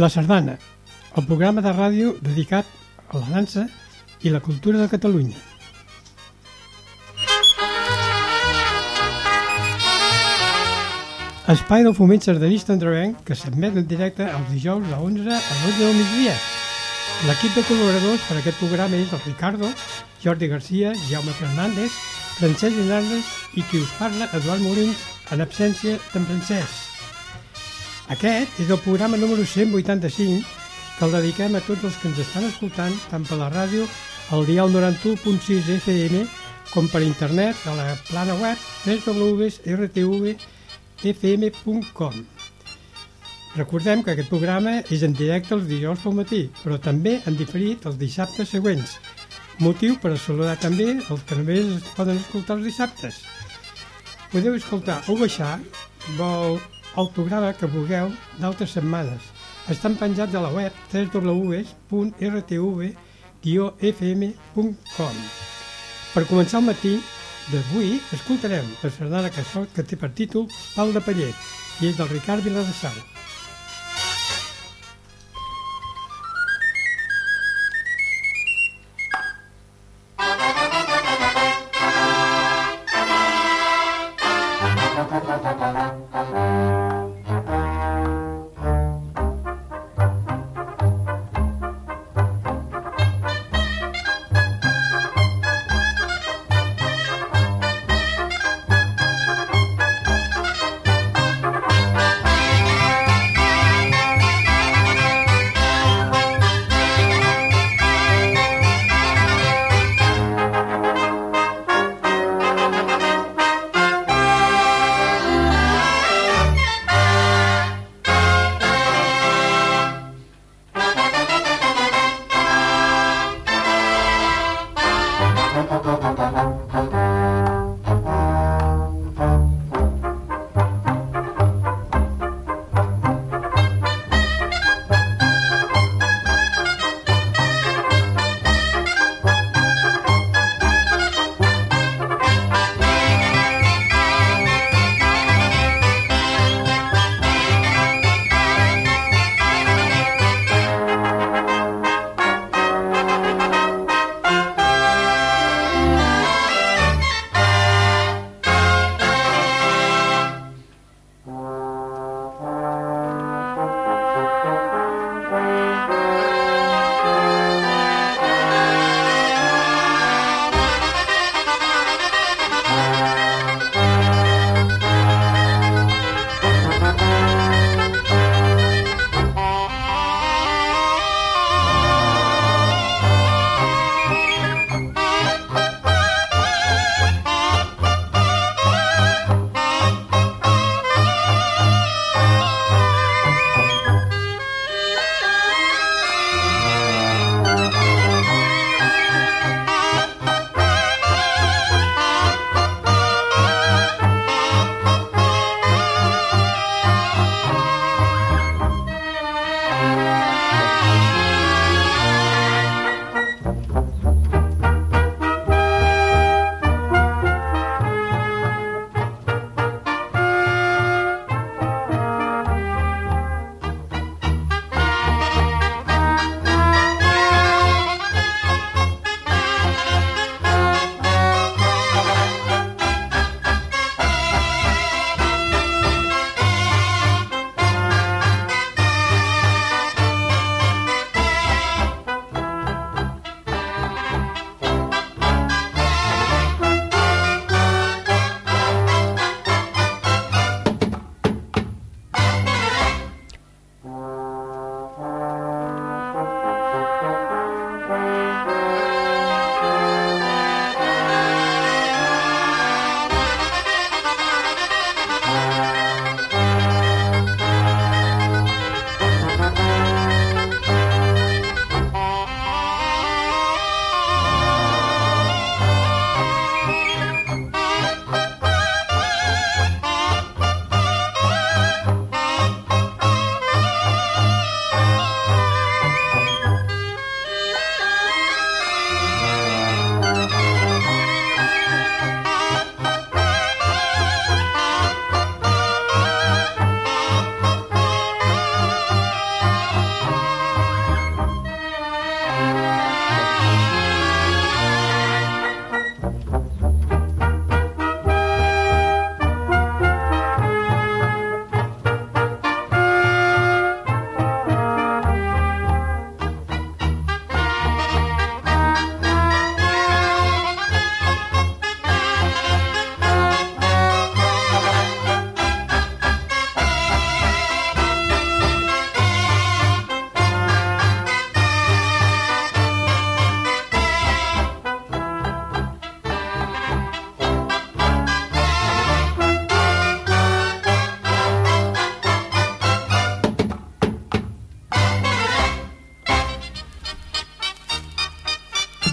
La Sardana, el programa de ràdio dedicat a la dansa i la cultura de Catalunya. Espai del foment sardanista androvenc que s'admet en directe els dijous de 11 a 12 del migdia. L'equip de col·laboradors per a aquest programa és el Ricardo, Jordi Garcia, Jaume Fernández, Francesc Hernández i qui us parla, Eduard Molins, en absència d'en Francesc. Aquest és el programa número 185 que el dediquem a tots els que ens estan escoltant tant per la ràdio al dial 91.6 FM com per internet a la plana web www.rtvfm.com Recordem que aquest programa és en directe els dijous pel matí, però també en diferit els dissabtes següents, motiu per a saludar també els que només es poden escoltar els dissabtes. Podeu escoltar o baixar el, el programa que vulgueu d'altres setmanes. Estan penjats a la web www.rtv-fm.com Per començar el matí d'avui escoltarem la sardana que, que té per títol Pal de Pallet i és del Ricard Viladasau.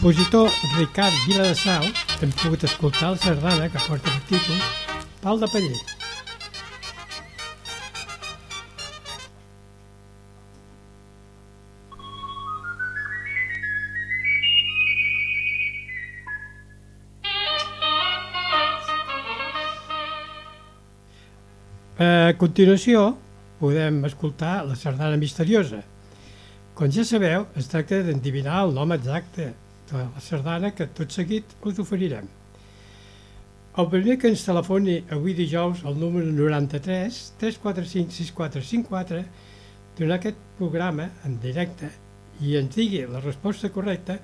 Compositor Ricard Viladasau hem pogut escoltar la sardana que porta el títol Pal de Paller. A continuació podem escoltar la sardana misteriosa. Com ja sabeu, es tracta d'endivinar el nom exacte de la sardana que tot seguit us oferirem. El primer que ens telefoni avui dijous al número 93 345 6454 durant aquest programa en directe i ens digui la resposta correcta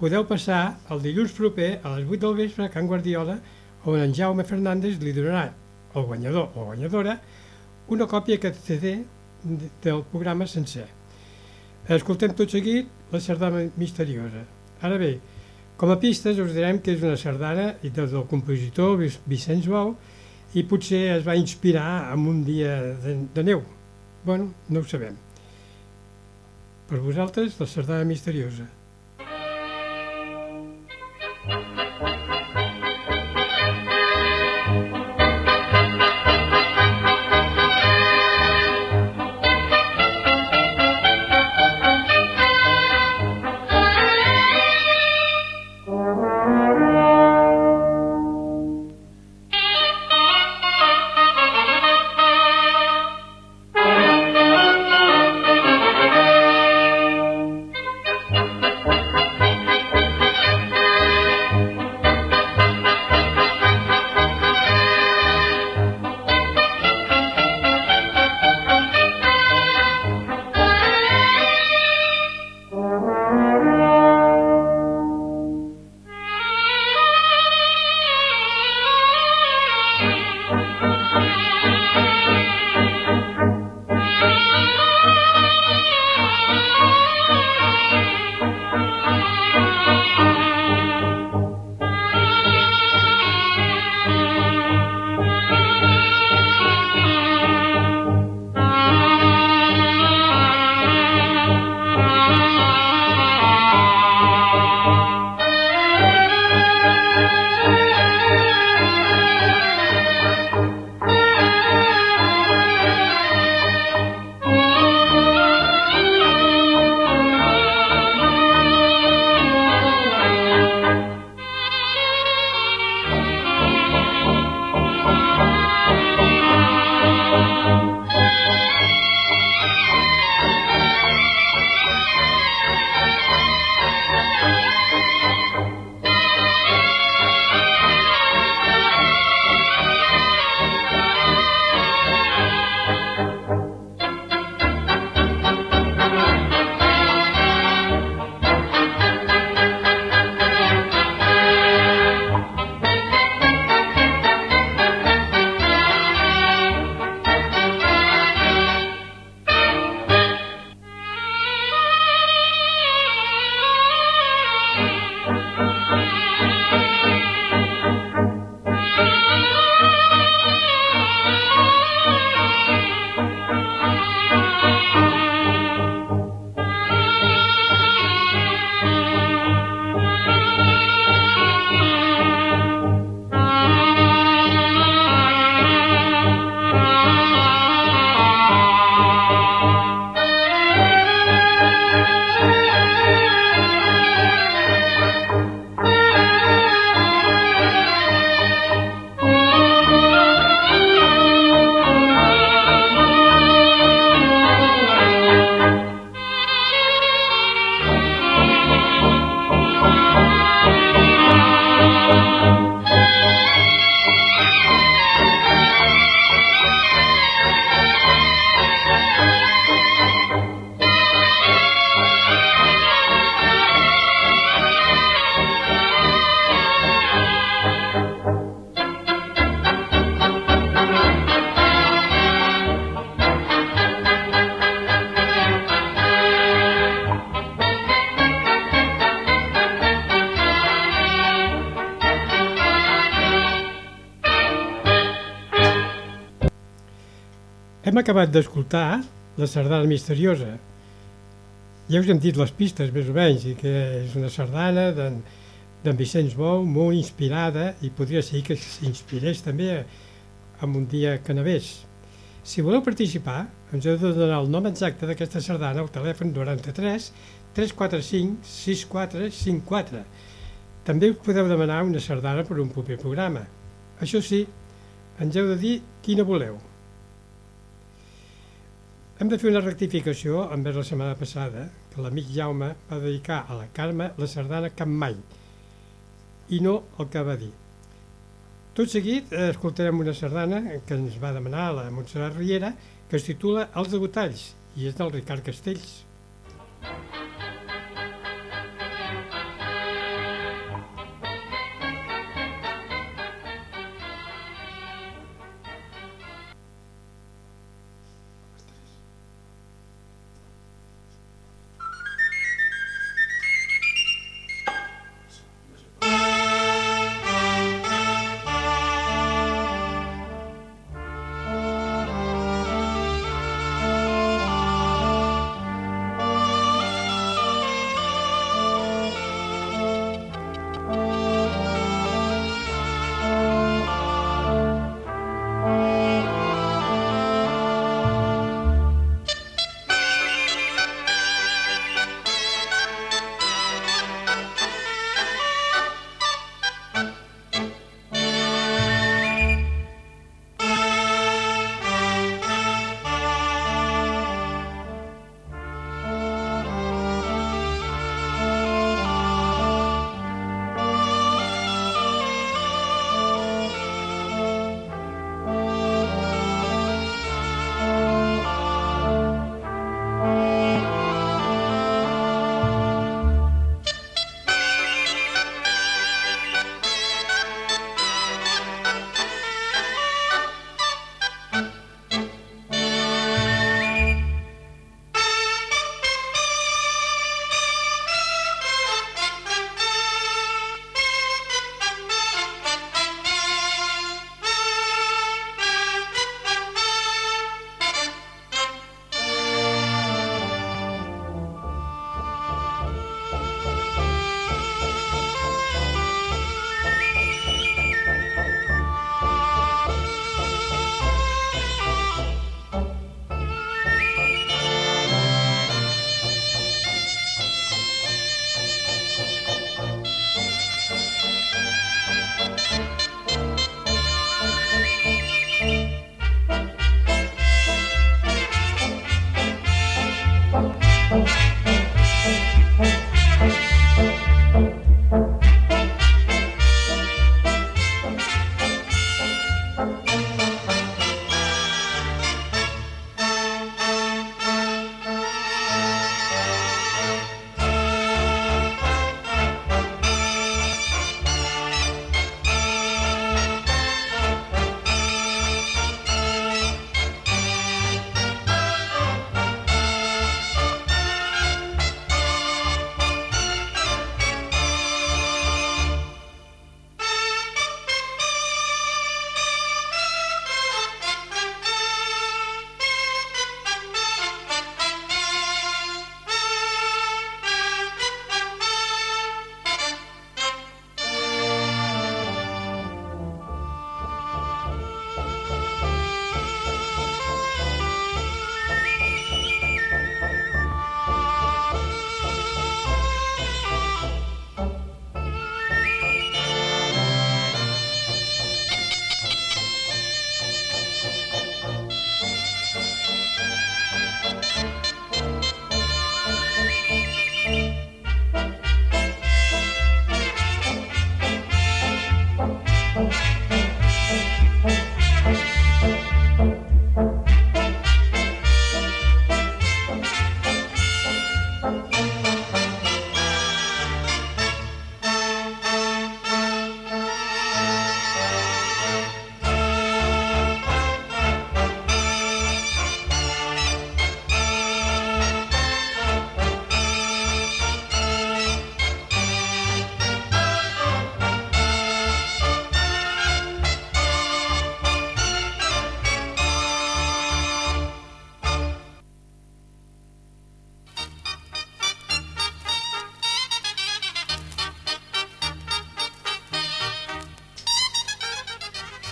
podeu passar el dilluns proper a les 8 del vespre a Can Guardiola on en Jaume Fernández li donarà al guanyador o guanyadora una còpia que CD del programa sencer. Escoltem tot seguit la sardana misteriosa. Ara bé, com a pistes us direm que és una sardana i del compositor Vicenç Bou i potser es va inspirar en un dia de, de neu. Bueno, no ho sabem. Per vosaltres, la sardana misteriosa. Hem acabat d'escoltar la sardana misteriosa Ja us hem dit les pistes, més o menys, i que és una sardana d'en Vicenç Bou, molt inspirada, i podria ser que s'inspirés també en un dia que nevés. Si voleu participar, ens heu de donar el nom exacte d'aquesta sardana al telèfon 93 345 6454. També us podeu demanar una sardana per un proper programa. Això sí, ens heu de dir quina voleu. Hem de fer una rectificació envers la setmana passada, que l'amic Jaume va dedicar a la Carme la sardana Cap Mai, i no el que va dir. Tot seguit eh, escoltarem una sardana que ens va demanar la Montserrat Riera, que es titula Els degotalls, i és del Ricard Castells.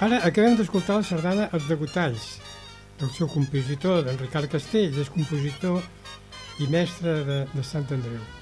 Ara acabem d'escoltar la sardana Els degotalls, del seu compositor, d'en Ricard Castells, és compositor i mestre de, de Sant Andreu.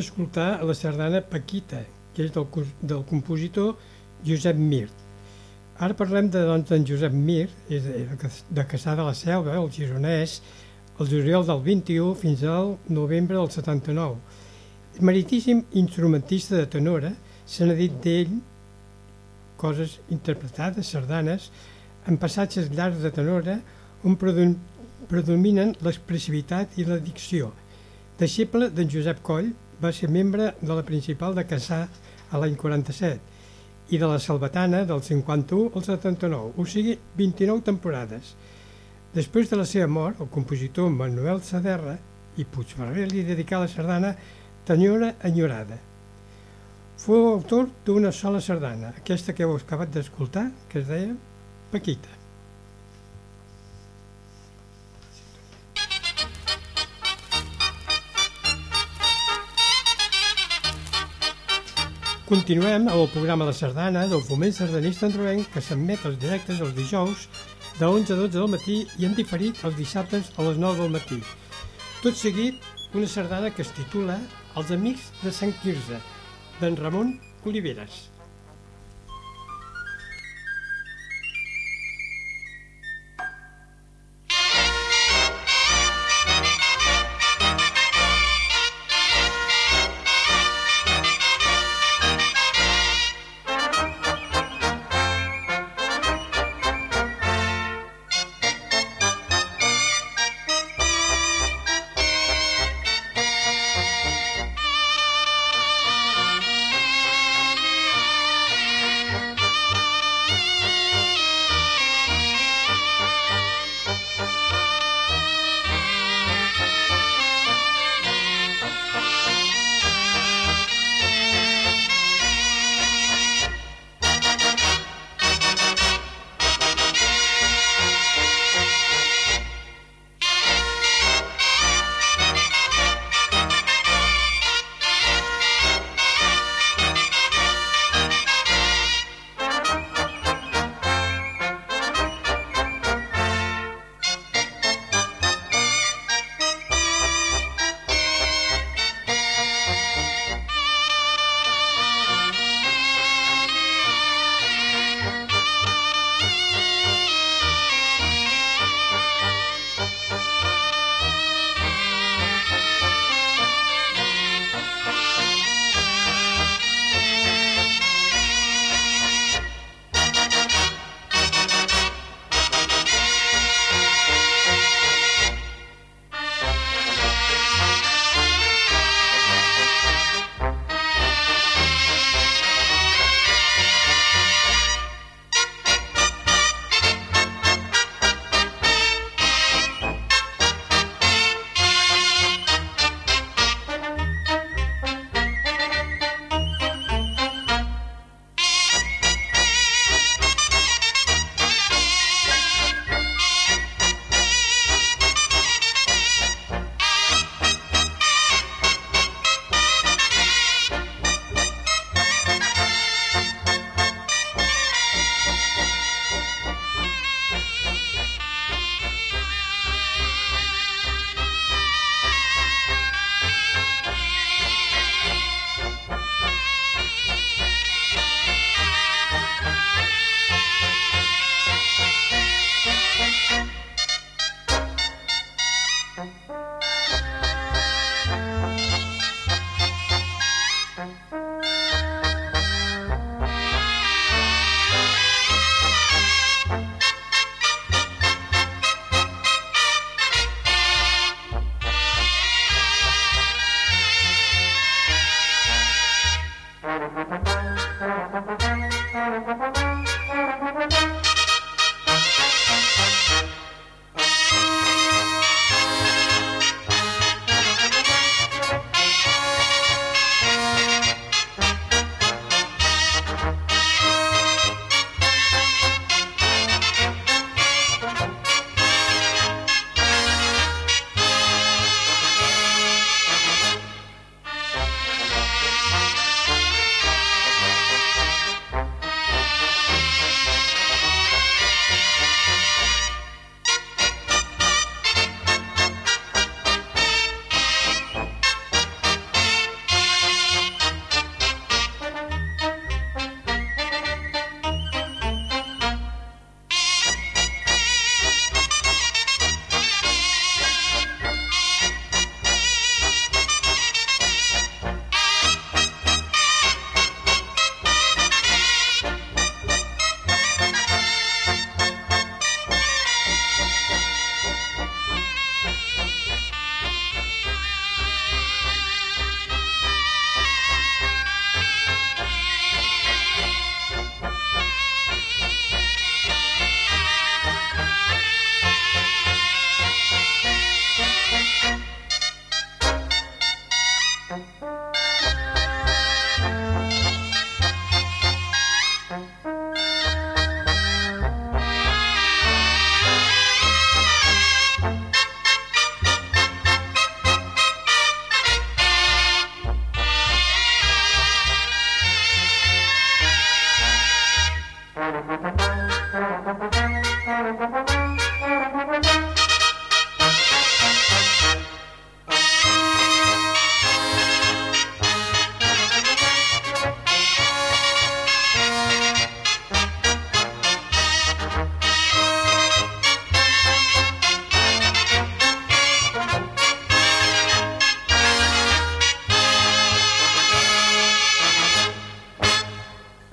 D'escoltar la sardana Paquita, que és del, del compositor Josep Mir. Ara parlem de doncs, d'en Josep Mir, és de, de Caçà de la Selva, el gironès, el juliol del 21 fins al novembre del 79. Meritíssim instrumentista de tenora, se n'ha dit d'ell coses interpretades, sardanes, en passatges llargs de tenora on predominen l'expressivitat i la dicció. Deixeble d'en Josep Coll, va ser membre de la principal de Cassà a l'any 47 i de la Salvatana del 51 al 79, o sigui 29 temporades. Després de la seva mort, el compositor Manuel Saderra i Puigferrer li dedicà la sardana Tenyora Enyorada. Fou autor d'una sola sardana, aquesta que heu acabat d'escoltar, que es deia Paquita. Continuem amb el programa La Sardana del Foment Sardanista Androvenc que s'emet els directes els dijous de 11 a 12 del matí i han diferit els dissabtes a les 9 del matí. Tot seguit, una sardana que es titula Els Amics de Sant Quirze, d'en Ramon Oliveres.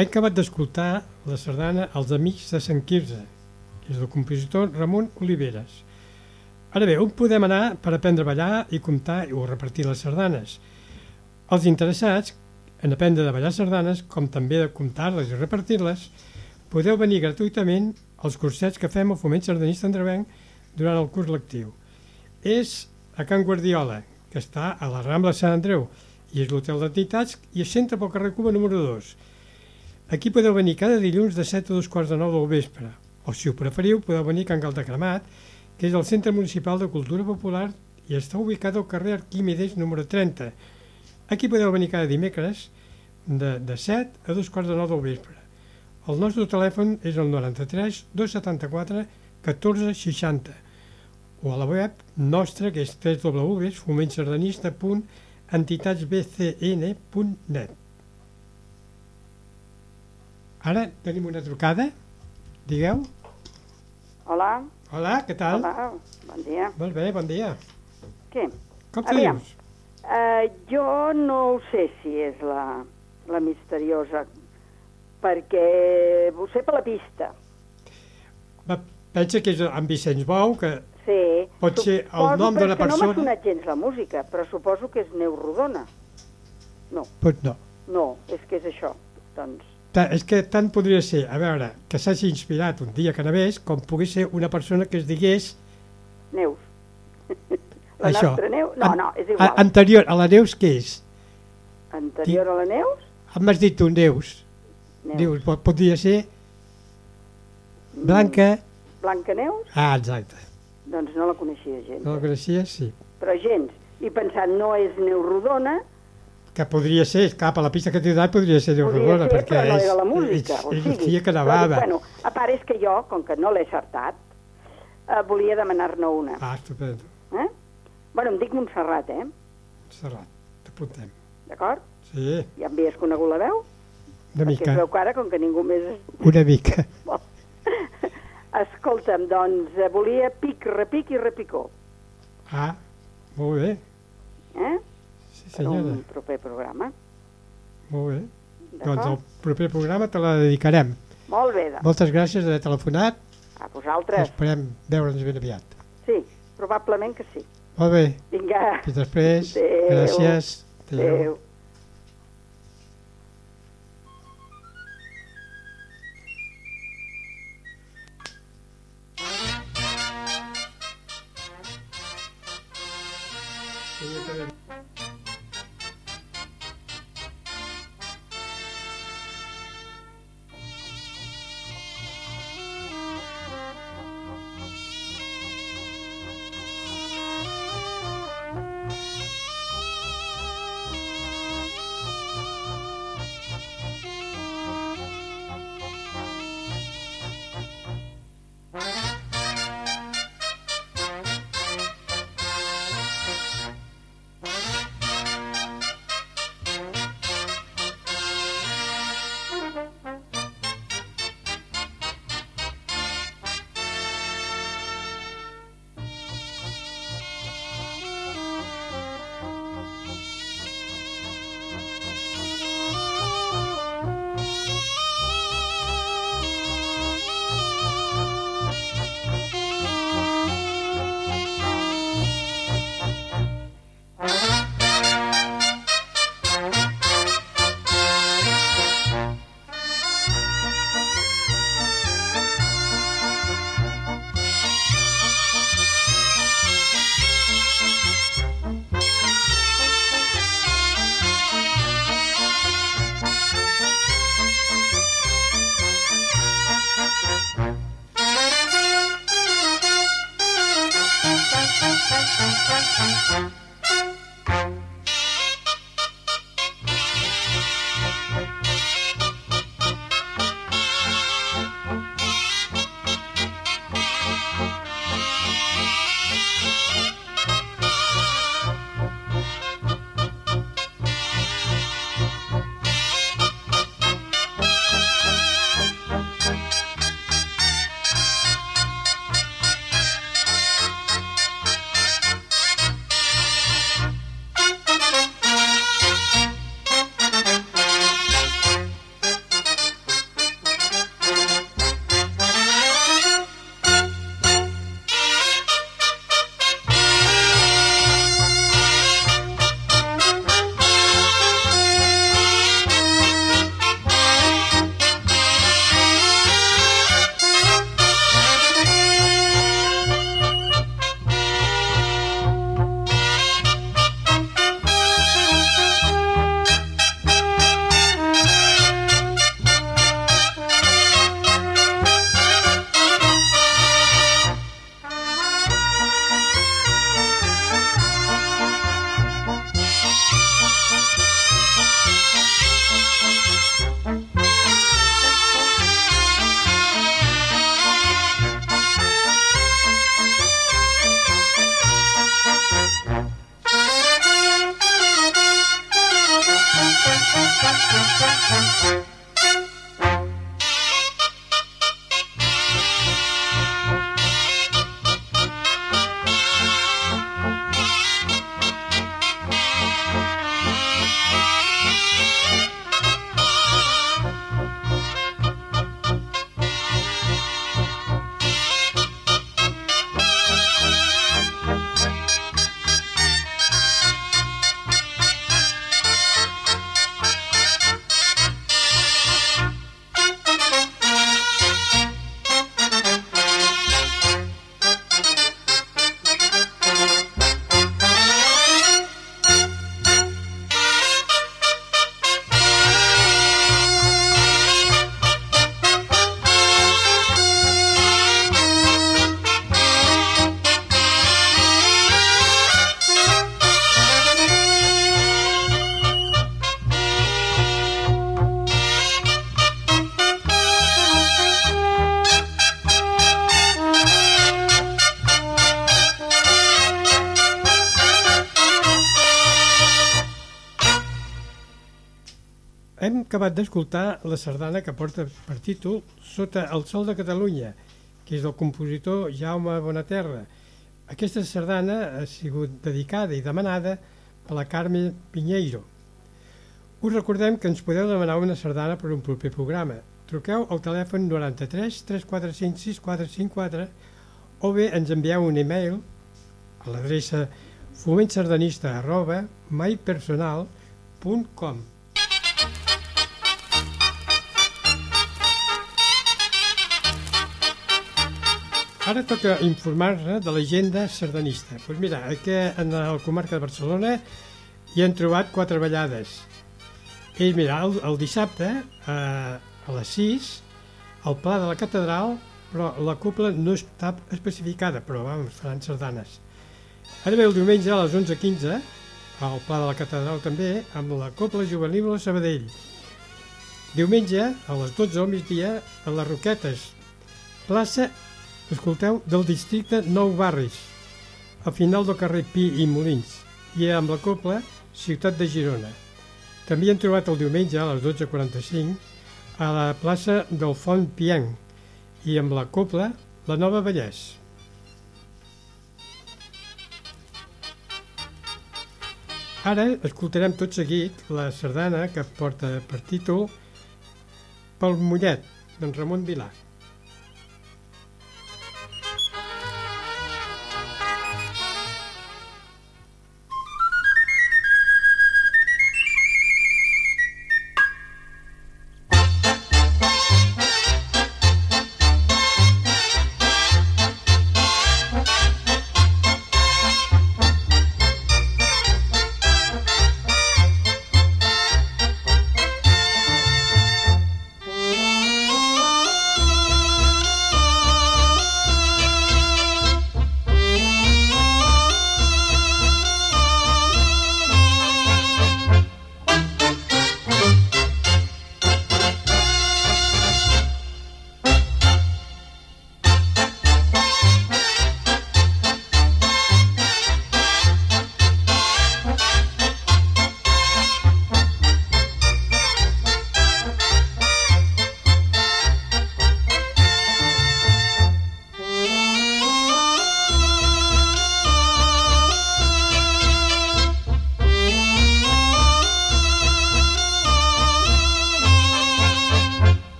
Hem acabat d'escoltar la sardana Els Amics de Sant Quirze, que és del compositor Ramon Oliveres. Ara bé, on podem anar per aprendre a ballar i comptar o repartir les sardanes? Els interessats en aprendre de ballar sardanes, com també de comptar-les i repartir-les, podeu venir gratuïtament als cursets que fem al Foment Sardanista Andrevenc durant el curs lectiu. És a Can Guardiola, que està a la Rambla Sant Andreu, i és l'hotel d'entitats i es centra pel carrer Cuba número 2. Aquí podeu venir cada dilluns de 7 a 2 quarts de 9 del vespre, o si ho preferiu podeu venir a Can Cremat, que és el Centre Municipal de Cultura Popular i està ubicat al carrer Arquímedes número 30. Aquí podeu venir cada dimecres de, de 7 a 2 quarts de 9 del vespre. El nostre telèfon és el 93 274 14 60 o a la web nostra que és www.fomentsardanista.entitats.bcn.net Ara tenim una trucada. Digueu. Hola. Hola, què tal? Hola, bon dia. Molt bé, bon dia. Què? Com te Aviam. dius? Uh, jo no ho sé si és la, la misteriosa, perquè ho sé per la pista. Va, pensa que és en Vicenç Bou, que Sí. Pot ser el nom d'una persona. No m'ha sonat gens la música, però suposo que és Neu Rodona. No, Pues no. no, és que és això. Doncs, Ta, és que tant podria ser, a veure, que s'hagi inspirat un dia que anés, com pogués ser una persona que es digués Neus. la això. nostra Neus? No, An- no, és a- igual. anterior a la Neus, què és? Anterior a la Neus? M'has dit tu, Neus. Neus. Dius, pot, podria ser Blanca... Blanca Neus? Ah, exacte. Doncs no la coneixia gens. No la coneixies? Sí. Però gens. I pensant, no és Neu Rodona, Que podria ser, cap a la pista que t'he donat podria ser Déu Podria Rodona, perquè no és, era la música, és, o és sigui... filla que dic, Bueno, a part és que jo, com que no l'he acertat, eh, volia demanar-ne una. Ah, estupendo. Eh? Bueno, em dic Montserrat, eh? Serrat, t'apuntem. D'acord? Sí, Ja havies conegut la veu? una Perquè mica, es veu que ara, com que ningú més... una mica. Escolta'm, doncs, eh, volia pic, repic i repicó. Ah, molt bé, Eh? Sí Per senyora, un proper programa. molt bé. Doncs el proper programa te la dedicarem. Molt bé, doncs. Moltes gràcies d'haver telefonat, A vosaltres. esperem veure'ns ben aviat. Sí, probablement que sí. Molt bé, Vinga. fins després, Adéu. gràcies. Adéu. Adéu. Acabat d'escoltar la sardana que porta per títol Sota el sol de Catalunya, que és del compositor Jaume Bonaterra. Aquesta sardana ha sigut dedicada i demanada per la Carme Pinheiro. Us recordem que ens podeu demanar una sardana per un proper programa. Truqueu al telèfon 93 345 6454 o bé ens envieu un e-mail a l'adreça fomentsardanista arroba maipersonal.com Ara toca informar-ne de l'agenda sardanista. Doncs pues mira, aquí en la comarca de Barcelona hi han trobat quatre ballades. I mira, el, el dissabte eh, a les 6 al Pla de la Catedral, però la cúpula no està especificada, però vamos, faran sardanes. Ara ve el diumenge a les 11.15 al Pla de la Catedral també, amb la Copla Juvenil de Sabadell. Diumenge, a les 12 del migdia, a les Roquetes, plaça escolteu, del districte Nou Barris, al final del carrer Pi i Molins, i amb la copla Ciutat de Girona. També han trobat el diumenge a les 12.45 a la plaça del Font Piang i amb la copla La Nova Vallès. Ara escoltarem tot seguit la sardana que porta per títol Pel Mollet, d'en Ramon Vilar.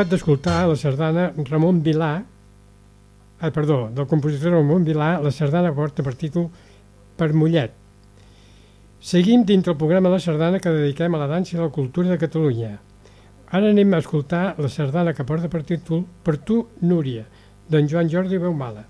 Acabat d'escoltar la sardana Ramon Vilà, ah, perdó, del compositor Ramon Vilà, la sardana porta per títol Per Mollet. Seguim dintre el programa La Sardana que dediquem a la dansa i la cultura de Catalunya. Ara anem a escoltar la sardana que porta per títol Per tu, Núria, d'en Joan Jordi Beumala.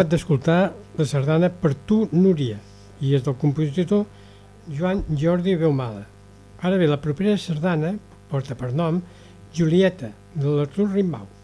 Acabat d'escoltar la sardana Per tu, Núria, i és del compositor Joan Jordi Beumala. Ara bé, la propera sardana porta per nom Julieta, de l'Artur Rimbau.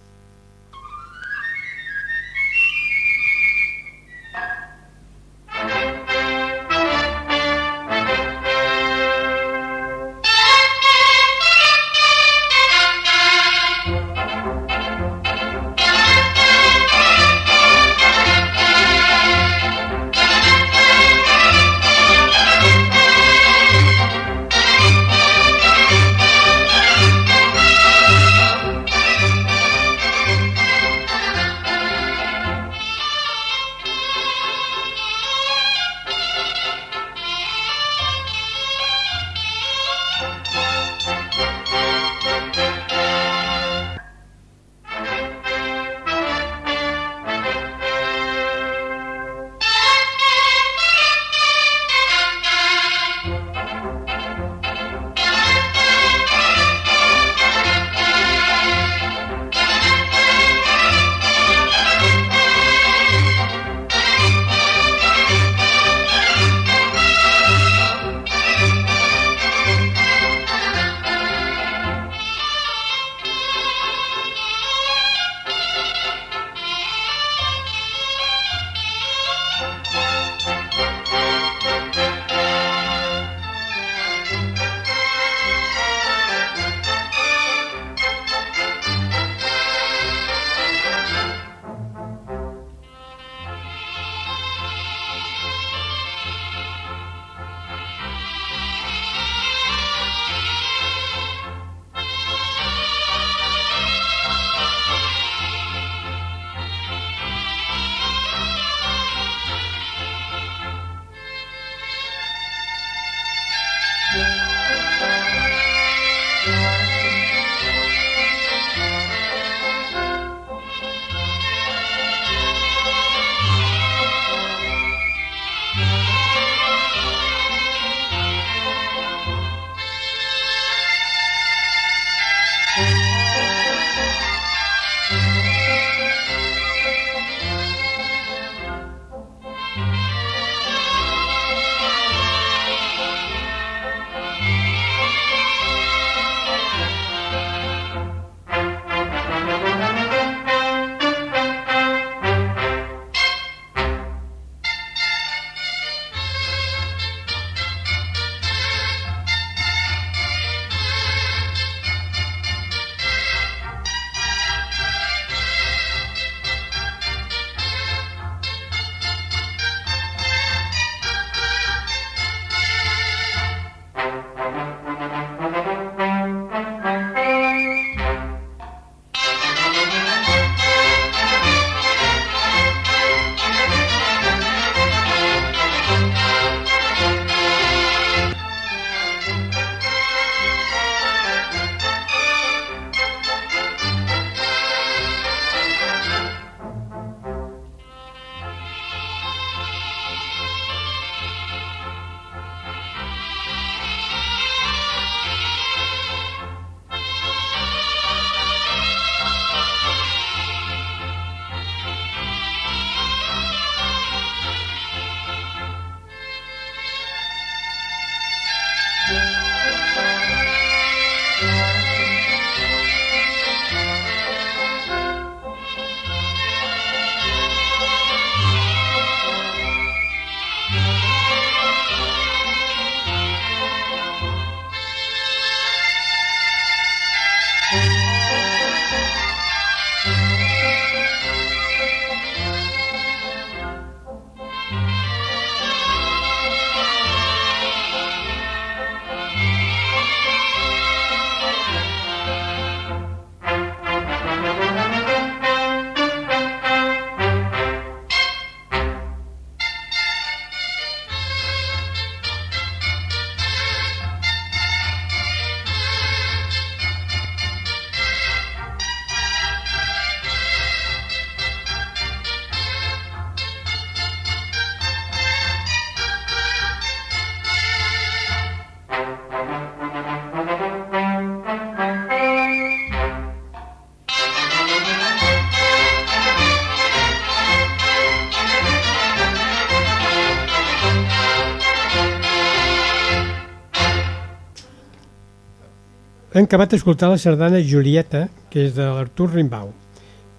Hem acabat d'escoltar la sardana Julieta, que és de l'Artur Rimbau.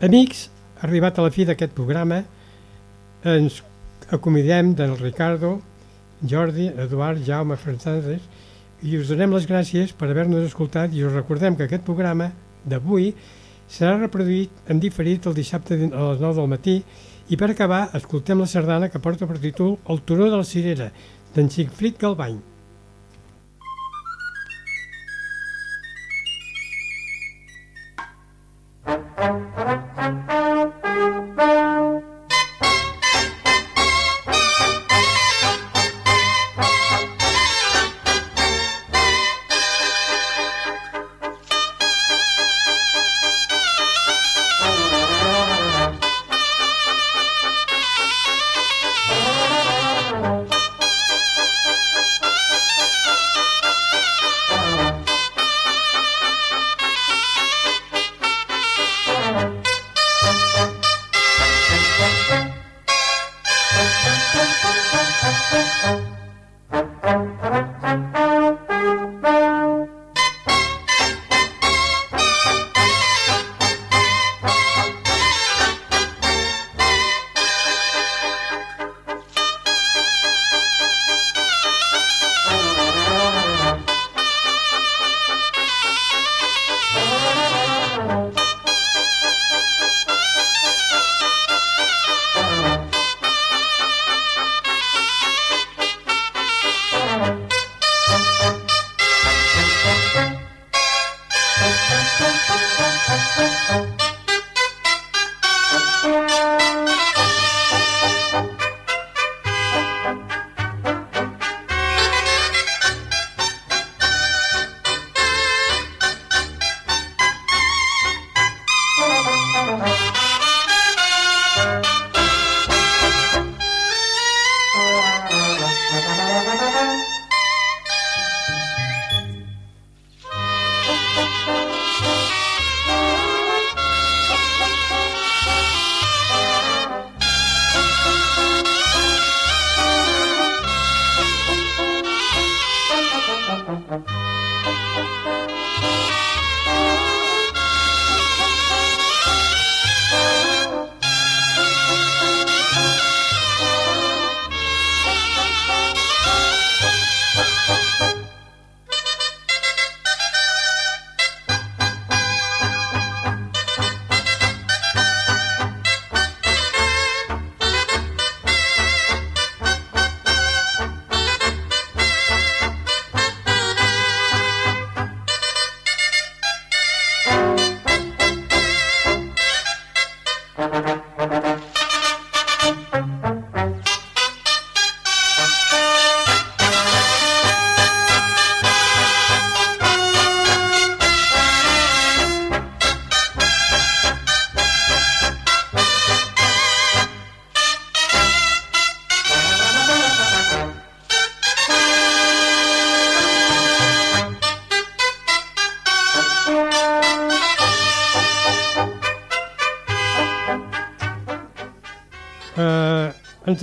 Amics, arribat a la fi d'aquest programa, ens acomidem del Ricardo, Jordi, Eduard, Jaume, Fernández i us donem les gràcies per haver-nos escoltat i us recordem que aquest programa d'avui serà reproduït en diferit el dissabte a les 9 del matí i per acabar escoltem la sardana que porta per títol El turó de la cirera d'en Sigfrid Galbany.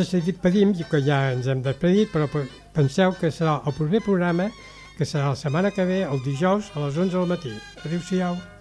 Ens despedim, i que ja ens hem despedit, però penseu que serà el proper programa, que serà la setmana que ve, el dijous, a les 11 del matí. Adéu-siau.